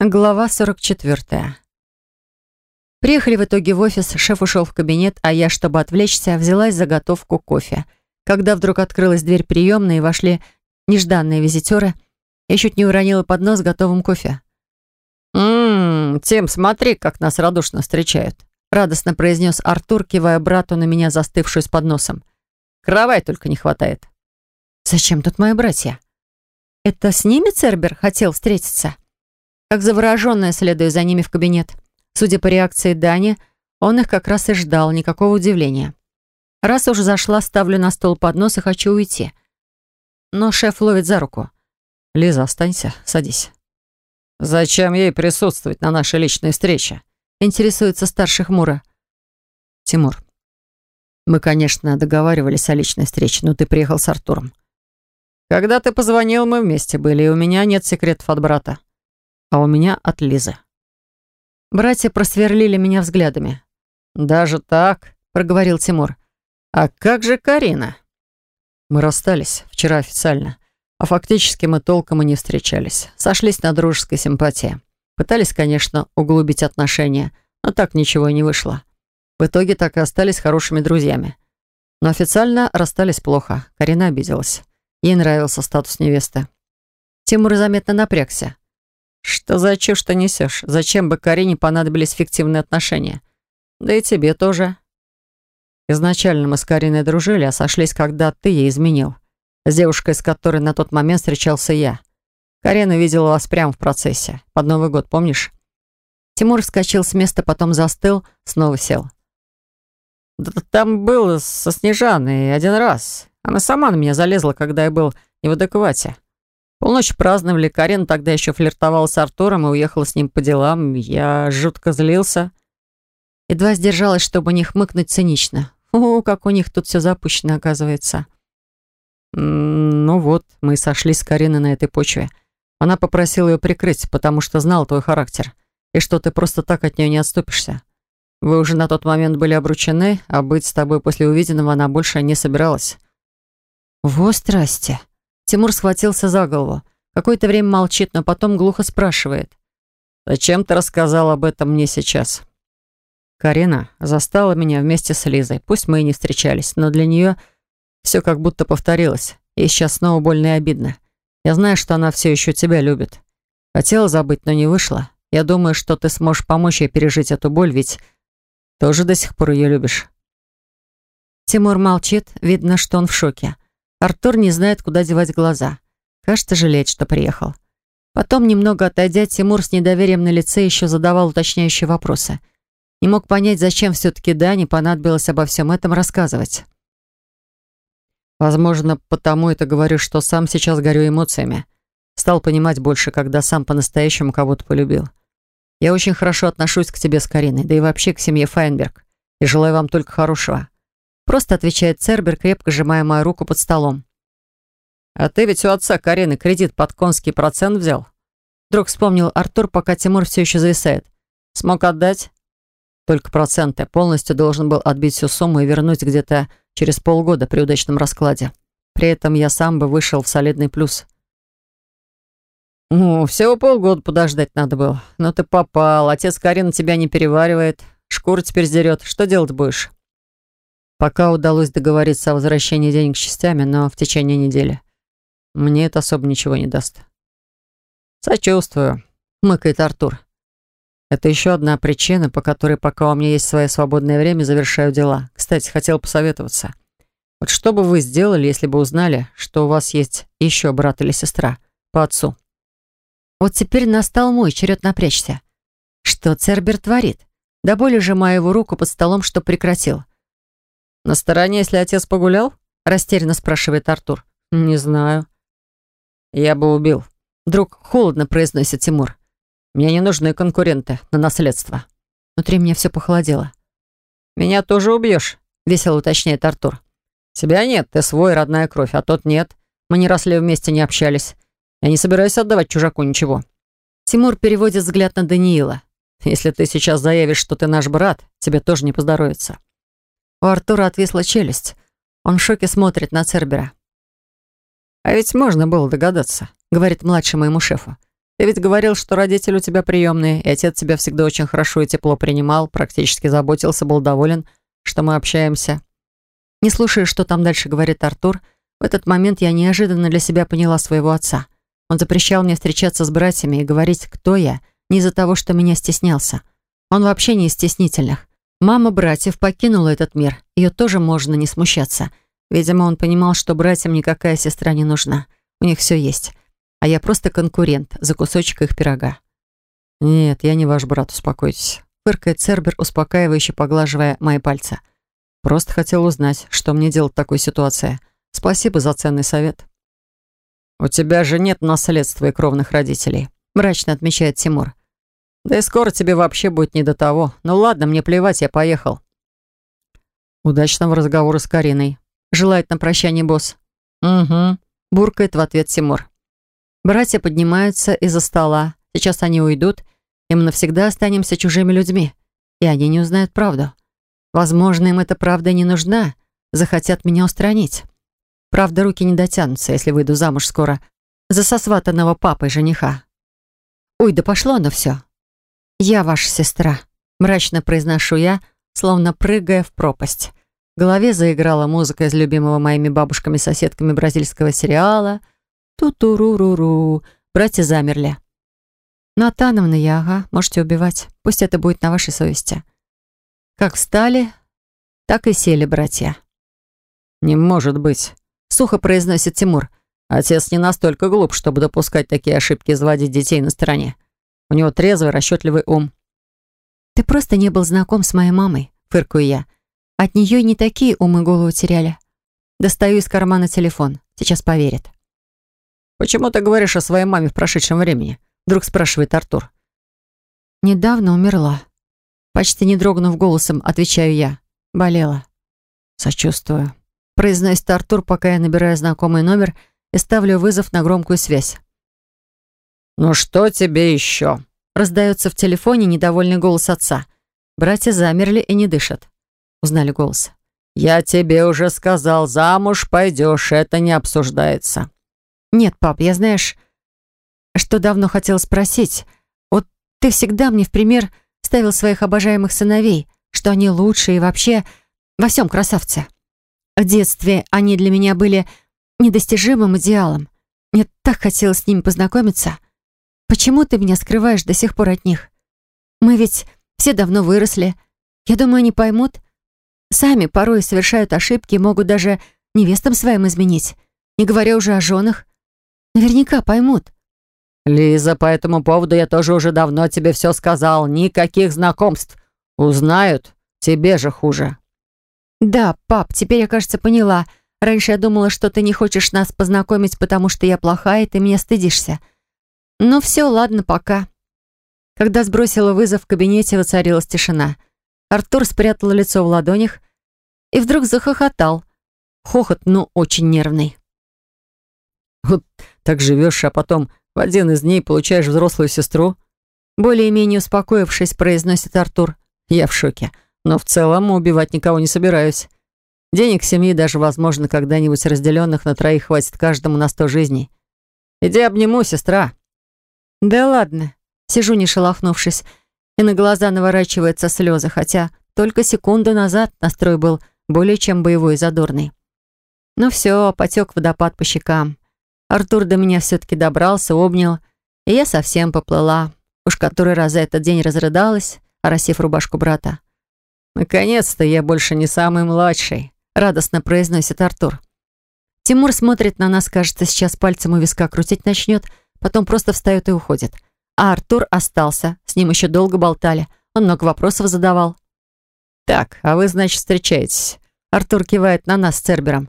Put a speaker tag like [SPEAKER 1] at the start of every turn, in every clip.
[SPEAKER 1] Глава 44. Приехали в итоге в офис, шеф ушел в кабинет, а я, чтобы отвлечься, взялась за готовку кофе. Когда вдруг открылась дверь приемной и вошли нежданные визитеры, я чуть не уронила поднос с готовым кофе. «Ммм, Тим, смотри, как нас радушно встречают», радостно произнес Артур, кивая брату на меня, застывшую с подносом. «Кровать только не хватает». «Зачем тут мои братья?» «Это с ними Цербер хотел встретиться?» Как завороженная, следуя за ними в кабинет. Судя по реакции Дани, он их как раз и ждал, никакого удивления. Раз уже зашла, ставлю на стол поднос и хочу уйти. Но шеф ловит за руку. «Лиза, останься, садись». «Зачем ей присутствовать на нашей личной встрече?» Интересуется старший хмуро. «Тимур, мы, конечно, договаривались о личной встрече, но ты приехал с Артуром. Когда ты позвонил, мы вместе были, и у меня нет секретов от брата а у меня от Лизы. Братья просверлили меня взглядами. «Даже так?» — проговорил Тимур. «А как же Карина?» Мы расстались вчера официально, а фактически мы толком и не встречались. Сошлись на дружеской симпатии. Пытались, конечно, углубить отношения, но так ничего и не вышло. В итоге так и остались хорошими друзьями. Но официально расстались плохо. Карина обиделась. Ей нравился статус невесты. Тимур заметно напрягся. «Что за чушь ты несешь? Зачем бы Карине понадобились фиктивные отношения? Да и тебе тоже». Изначально мы с Кариной дружили, а сошлись, когда ты ей изменил. С девушкой, с которой на тот момент встречался я. Карина видела вас прямо в процессе. Под Новый год, помнишь? Тимур вскочил с места, потом застыл, снова сел. Да там было со Снежаной один раз. Она сама на меня залезла, когда я был не в адеквате. Полночь праздновали, Карин тогда еще флиртовала с Артуром и уехала с ним по делам. Я жутко злился. Едва сдержалась, чтобы не хмыкнуть цинично. О, как у них тут все запущено, оказывается. Ну вот, мы сошлись с Кариной на этой почве. Она попросила ее прикрыть, потому что знала твой характер. И что ты просто так от нее не отступишься. Вы уже на тот момент были обручены, а быть с тобой после увиденного она больше не собиралась. Во страсти. Тимур схватился за голову. Какое-то время молчит, но потом глухо спрашивает. «Зачем ты рассказал об этом мне сейчас?» Карина застала меня вместе с Лизой. Пусть мы и не встречались, но для нее все как будто повторилось. И сейчас снова больно и обидно. Я знаю, что она все еще тебя любит. Хотела забыть, но не вышло. Я думаю, что ты сможешь помочь ей пережить эту боль, ведь тоже до сих пор ее любишь. Тимур молчит, видно, что он в шоке. Артур не знает, куда девать глаза. Кажется, жалеет, что приехал. Потом, немного отойдя, Тимур с недоверием на лице еще задавал уточняющие вопросы. Не мог понять, зачем все-таки Дане понадобилось обо всем этом рассказывать. Возможно, потому это говорю, что сам сейчас горю эмоциями. Стал понимать больше, когда сам по-настоящему кого-то полюбил. Я очень хорошо отношусь к тебе с Кариной, да и вообще к семье Файнберг. И желаю вам только хорошего. Просто отвечает Цербер, крепко сжимая мою руку под столом. «А ты ведь у отца Карины кредит под конский процент взял?» Вдруг вспомнил Артур, пока Тимур все еще зависает. «Смог отдать?» «Только проценты. Полностью должен был отбить всю сумму и вернуть где-то через полгода при удачном раскладе. При этом я сам бы вышел в солидный плюс». «Ну, всего полгода подождать надо было. Но ты попал. Отец Карина тебя не переваривает. Шкуру теперь сдерет. Что делать будешь?» Пока удалось договориться о возвращении денег частями, но в течение недели. Мне это особо ничего не даст. «Сочувствую», — мыкает Артур. «Это еще одна причина, по которой, пока у меня есть свое свободное время, завершаю дела. Кстати, хотел посоветоваться. Вот что бы вы сделали, если бы узнали, что у вас есть еще брат или сестра по отцу?» Вот теперь настал мой черед напрячься. Что Цербер творит? Да более же его руку под столом, что прекратил. «На стороне, если отец погулял?» — растерянно спрашивает Артур. «Не знаю». «Я бы убил». Вдруг холодно произносит Тимур. «Мне не нужны конкуренты на наследство». Внутри меня все похолодело. «Меня тоже убьешь?» — весело уточняет Артур. «Тебя нет, ты свой, родная кровь, а тот нет. Мы не росли вместе, не общались. Я не собираюсь отдавать чужаку ничего». Тимур переводит взгляд на Даниила. «Если ты сейчас заявишь, что ты наш брат, тебе тоже не поздоровится». У Артура отвисла челюсть. Он в шоке смотрит на Цербера. «А ведь можно было догадаться», — говорит младшему ему шефу. Ты ведь говорил, что родители у тебя приемные, и отец тебя всегда очень хорошо и тепло принимал, практически заботился, был доволен, что мы общаемся. Не слушая, что там дальше говорит Артур, в этот момент я неожиданно для себя поняла своего отца. Он запрещал мне встречаться с братьями и говорить, кто я, не из-за того, что меня стеснялся. Он вообще не из стеснительных. Мама братьев покинула этот мир, ее тоже можно не смущаться. Видимо, он понимал, что братьям никакая сестра не нужна. У них все есть а я просто конкурент за кусочек их пирога. «Нет, я не ваш брат, успокойтесь», — фыркает Цербер, успокаивающе поглаживая мои пальцы. «Просто хотел узнать, что мне делать в такой ситуации. Спасибо за ценный совет». «У тебя же нет наследства и кровных родителей», — мрачно отмечает Тимур. «Да и скоро тебе вообще будет не до того. Ну ладно, мне плевать, я поехал». «Удачного разговора с Кариной», — желает на прощание босс. «Угу», — буркает в ответ Тимур. Братья поднимаются из-за стола. Сейчас они уйдут, и мы навсегда останемся чужими людьми. И они не узнают правду. Возможно, им эта правда не нужна. Захотят меня устранить. Правда, руки не дотянутся, если выйду замуж скоро за сосватанного папой жениха. Ой, да пошло оно все. Я ваша сестра. Мрачно произношу я, словно прыгая в пропасть. В голове заиграла музыка из любимого моими бабушками-соседками бразильского сериала — Ту-ту-ру-ру-ру. Братья замерли. Натановна я, ага, можете убивать. Пусть это будет на вашей совести. Как встали, так и сели братья. «Не может быть», — сухо произносит Тимур. «Отец не настолько глуп, чтобы допускать такие ошибки и заводить детей на стороне. У него трезвый, расчетливый ум». «Ты просто не был знаком с моей мамой», — фыркаю я. «От нее не такие умы голову теряли». Достаю из кармана телефон. Сейчас поверит. «Почему ты говоришь о своей маме в прошедшем времени?» Вдруг спрашивает Артур. «Недавно умерла». Почти не дрогнув голосом, отвечаю я. «Болела». «Сочувствую», — произносит Артур, пока я набираю знакомый номер и ставлю вызов на громкую связь. «Ну что тебе еще?» Раздается в телефоне недовольный голос отца. Братья замерли и не дышат. Узнали голос. «Я тебе уже сказал, замуж пойдешь, это не обсуждается». «Нет, пап, я знаешь, что давно хотел спросить. Вот ты всегда мне в пример ставил своих обожаемых сыновей, что они лучшие и вообще во всем красавцы. В детстве они для меня были недостижимым идеалом. Мне так хотелось с ними познакомиться. Почему ты меня скрываешь до сих пор от них? Мы ведь все давно выросли. Я думаю, они поймут. Сами порой совершают ошибки и могут даже невестам своим изменить, не говоря уже о женах. Наверняка поймут.
[SPEAKER 2] Лиза, по этому поводу я тоже уже давно тебе все сказал. Никаких знакомств. Узнают, тебе же хуже.
[SPEAKER 1] Да, пап, теперь я, кажется, поняла. Раньше я думала, что ты не хочешь нас познакомить, потому что я плохая, и ты меня стыдишься. Ну все, ладно, пока. Когда сбросила вызов, в кабинете воцарилась тишина. Артур спрятал лицо в ладонях и вдруг захохотал. Хохот, ну, очень нервный.
[SPEAKER 2] Вот так живешь, а потом в один из дней получаешь взрослую сестру?»
[SPEAKER 1] Более-менее успокоившись, произносит Артур.
[SPEAKER 2] «Я в шоке. Но в целом убивать никого не собираюсь. Денег семьи даже, возможно, когда-нибудь разделенных на троих хватит каждому на сто жизней. Иди обниму, сестра».
[SPEAKER 1] «Да ладно». Сижу, не шелохнувшись, и на глаза наворачиваются слезы, хотя только секунду назад настрой был более чем боевой и задорный. Ну все, потек водопад по щекам. Артур до меня все-таки добрался, обнял, и я совсем поплыла. Уж который раз за этот день разрыдалась, оросив рубашку брата.
[SPEAKER 2] «Наконец-то я больше не самый младший», — радостно произносит Артур.
[SPEAKER 1] Тимур смотрит на нас, кажется, сейчас пальцем у виска крутить начнет, потом просто встает и уходит. А Артур остался, с ним еще долго болтали. Он много вопросов задавал.
[SPEAKER 2] «Так, а вы, значит, встречаетесь?»
[SPEAKER 1] Артур кивает на нас с Цербером.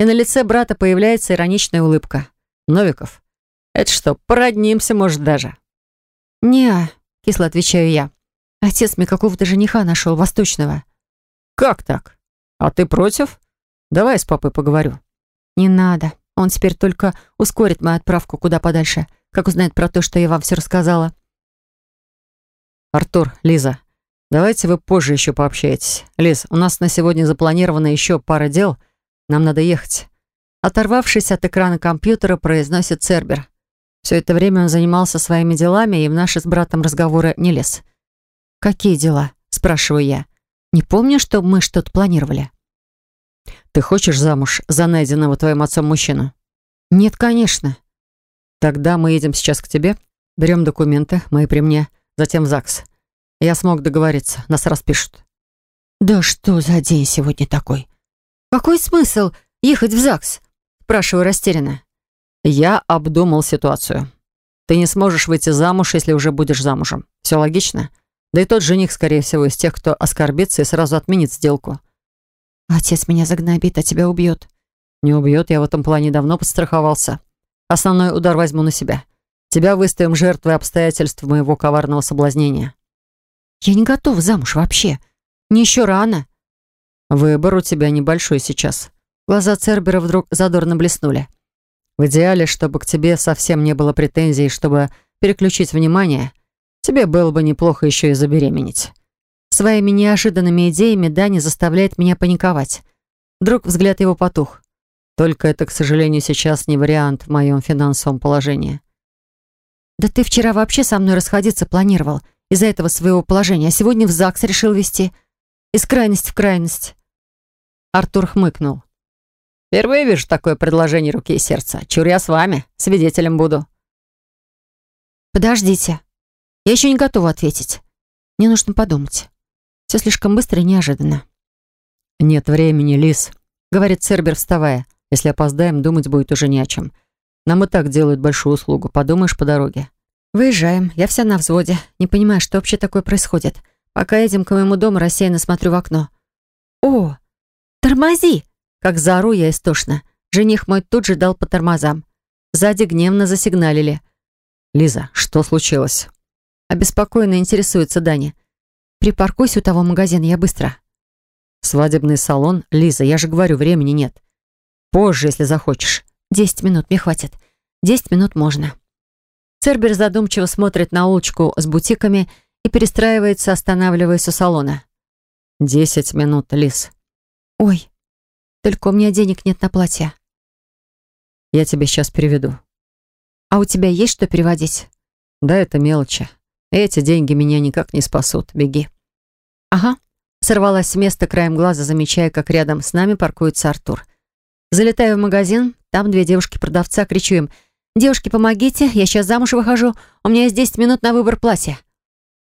[SPEAKER 1] И на лице брата появляется ироничная улыбка.
[SPEAKER 2] Новиков. Это что, породнимся, может, даже?»
[SPEAKER 1] «Не-а», кисло отвечаю я. «Отец мне какого-то жениха нашел, восточного».
[SPEAKER 2] «Как так? А ты против? Давай с папой поговорю».
[SPEAKER 1] «Не надо. Он теперь только ускорит мою отправку куда подальше, как узнает про то, что я вам все рассказала».
[SPEAKER 2] «Артур, Лиза, давайте вы позже еще пообщаетесь. Лиз, у нас на сегодня запланировано еще пара дел. Нам надо ехать.
[SPEAKER 1] Оторвавшись от экрана компьютера, произносит Цербер. Все это время он занимался своими делами и в наши с братом разговоры не лез. «Какие дела?» — спрашиваю я. «Не помню, что мы что-то планировали».
[SPEAKER 2] «Ты хочешь замуж за найденного твоим отцом мужчину?»
[SPEAKER 1] «Нет, конечно».
[SPEAKER 2] «Тогда мы едем сейчас к тебе, берем документы, мои при мне, затем в ЗАГС. Я смог договориться, нас распишут».
[SPEAKER 1] «Да что за день сегодня такой? Какой смысл ехать в ЗАГС?» Спрашиваю растерянно.
[SPEAKER 2] «Я обдумал ситуацию. Ты не сможешь выйти замуж, если уже будешь замужем. Все логично?» Да и тот жених, скорее всего, из тех, кто оскорбится и сразу отменит сделку.
[SPEAKER 1] «Отец меня загнобит, а тебя убьет».
[SPEAKER 2] «Не убьет, я в этом плане давно подстраховался. Основной удар возьму на себя. Тебя выставим жертвой обстоятельств моего коварного соблазнения».
[SPEAKER 1] «Я не готова замуж вообще. Не еще рано».
[SPEAKER 2] «Выбор у тебя небольшой сейчас».
[SPEAKER 1] Глаза Цербера вдруг задорно блеснули.
[SPEAKER 2] «В идеале, чтобы к тебе совсем не было претензий, чтобы переключить внимание, Тебе было бы неплохо еще и забеременеть».
[SPEAKER 1] Своими неожиданными идеями Дани заставляет меня паниковать. Вдруг взгляд его потух.
[SPEAKER 2] Только это, к сожалению, сейчас не вариант в моем финансовом положении.
[SPEAKER 1] «Да ты вчера вообще со мной расходиться планировал из-за этого своего положения, а сегодня в ЗАГС решил вести. Из крайности в крайность».
[SPEAKER 2] Артур хмыкнул. «Впервые вижу такое предложение руки и сердца. Чур я с вами, свидетелем буду».
[SPEAKER 1] «Подождите», я еще не готова ответить. Мне нужно подумать. Все слишком быстро и неожиданно.
[SPEAKER 2] «Нет времени, Лис», — говорит Цербер, вставая. «Если опоздаем, думать будет уже не о чем. Нам и так делают большую услугу. Подумаешь по дороге».
[SPEAKER 1] Выезжаем. Я вся на взводе. Не понимаю, что вообще такое происходит. Пока едем к моему дому, рассеянно смотрю в окно. «О, тормози!» Как заору я истошно. Жених мой тут же дал по тормозам. Сзади гневно засигналили.
[SPEAKER 2] «Лиза, что случилось?»
[SPEAKER 1] Обеспокоенно интересуется Даня. «Припаркуйся у того магазина, я быстро».
[SPEAKER 2] «Свадебный салон? Лиза, я же говорю, времени нет. Позже, если захочешь».
[SPEAKER 1] «Десять минут, мне хватит. Десять минут можно». Цербер задумчиво смотрит на улочку с бутиками и перестраивается, останавливаясь у салона.
[SPEAKER 2] «Десять минут, Лиз».
[SPEAKER 1] «Ой, только у меня денег нет на платье».
[SPEAKER 2] «Я тебе сейчас переведу».
[SPEAKER 1] «А у тебя есть что переводить?»
[SPEAKER 2] «Да, это мелочи. Эти деньги меня никак не спасут. Беги».
[SPEAKER 1] «Ага». Сорвалась с места краем глаза, замечая, как рядом с нами паркуется Артур. Залетаю в магазин, там две девушки-продавца, кричу им «Девушки, помогите, я сейчас замуж выхожу, у меня есть 10 минут на выбор платья».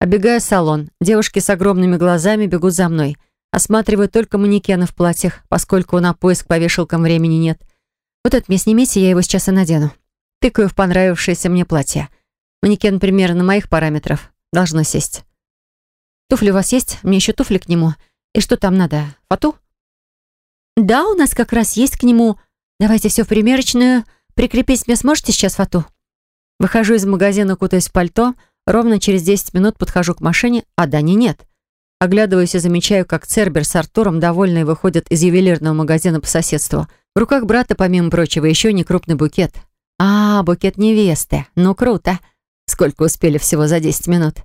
[SPEAKER 1] Обегаю салон, девушки с огромными глазами бегут за мной. Осматриваю только манекены в платьях, поскольку на поиск по вешалкам времени нет. Вот это мне снимите, я его сейчас и надену. Тыкаю в понравившееся мне платье. Манекен примерно моих параметров. Должно сесть. Туфли у вас есть? Мне еще туфли к нему. И что там надо? Фату? Да, у нас как раз есть к нему. Давайте все в примерочную. Прикрепить мне сможете сейчас фату? Выхожу из магазина, кутаясь в пальто. Ровно через 10 минут подхожу к машине, а Дани нет. Оглядываюсь и замечаю, как Цербер с Артуром, довольные, выходят из ювелирного магазина по соседству. В руках брата, помимо прочего, еще не крупный букет. А, букет невесты. Ну, круто. Сколько успели всего за 10 минут.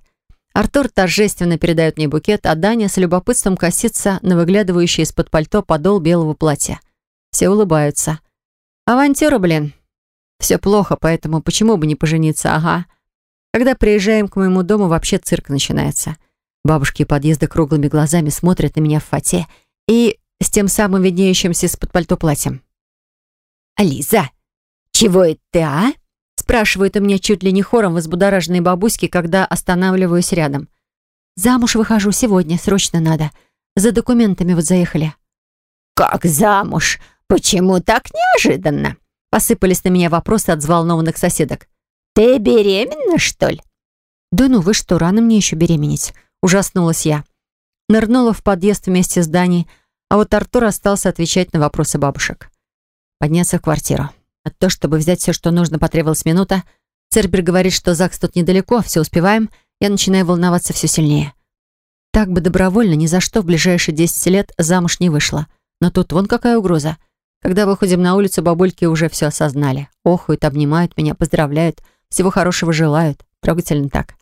[SPEAKER 1] Артур торжественно передает мне букет, а Даня с любопытством косится на выглядывающий из-под пальто подол белого платья. Все улыбаются. Авантюра, блин. Все плохо, поэтому почему бы не пожениться, ага. Когда приезжаем к моему дому, вообще цирк начинается. Бабушки подъезда круглыми глазами смотрят на меня в фате и с тем самым виднеющимся из-под пальто платьем. «Ализа, чего это ты, а?» Спрашивают у меня чуть ли не хором возбудораженные бабуськи, когда останавливаюсь рядом. «Замуж выхожу сегодня, срочно надо. За документами вот заехали».
[SPEAKER 3] «Как замуж? Почему так неожиданно?»
[SPEAKER 1] Посыпались на меня вопросы от взволнованных соседок.
[SPEAKER 3] «Ты беременна, что ли?»
[SPEAKER 1] «Да ну вы что, рано мне еще беременеть?» Ужаснулась я. Нырнула в подъезд вместе с Даней, а вот Артур остался отвечать на вопросы бабушек. Подняться в квартиру. А то, чтобы взять все, что нужно, потребовалась минута. Цербер говорит, что ЗАГС тут недалеко, все успеваем. Я начинаю волноваться все сильнее. Так бы добровольно ни за что в ближайшие 10 лет замуж не вышла. Но тут вон какая угроза. Когда выходим на улицу, бабульки уже все осознали. Охуют, обнимают меня, поздравляют, всего хорошего желают. Трогательно так.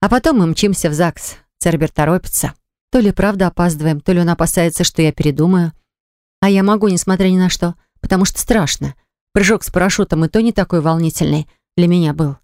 [SPEAKER 1] А потом мы мчимся в ЗАГС. Цербер торопится. То ли правда опаздываем, то ли он опасается, что я передумаю. А я могу, несмотря ни на что, потому что страшно. Прыжок с парашютом и то не такой волнительный. Для меня был.